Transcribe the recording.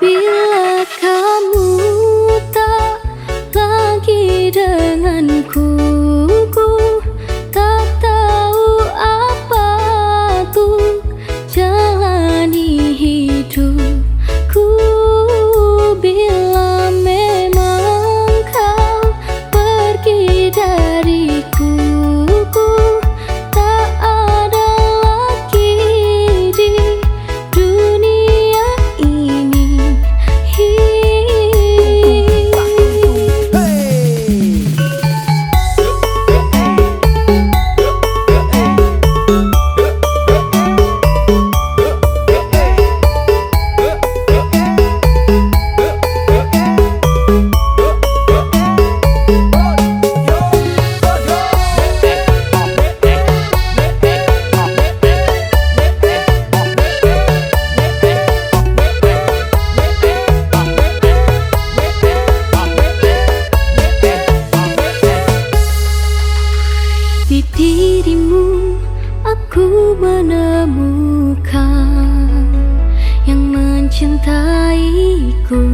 Feel Di dirimu aku menemukan Yang mencintaiku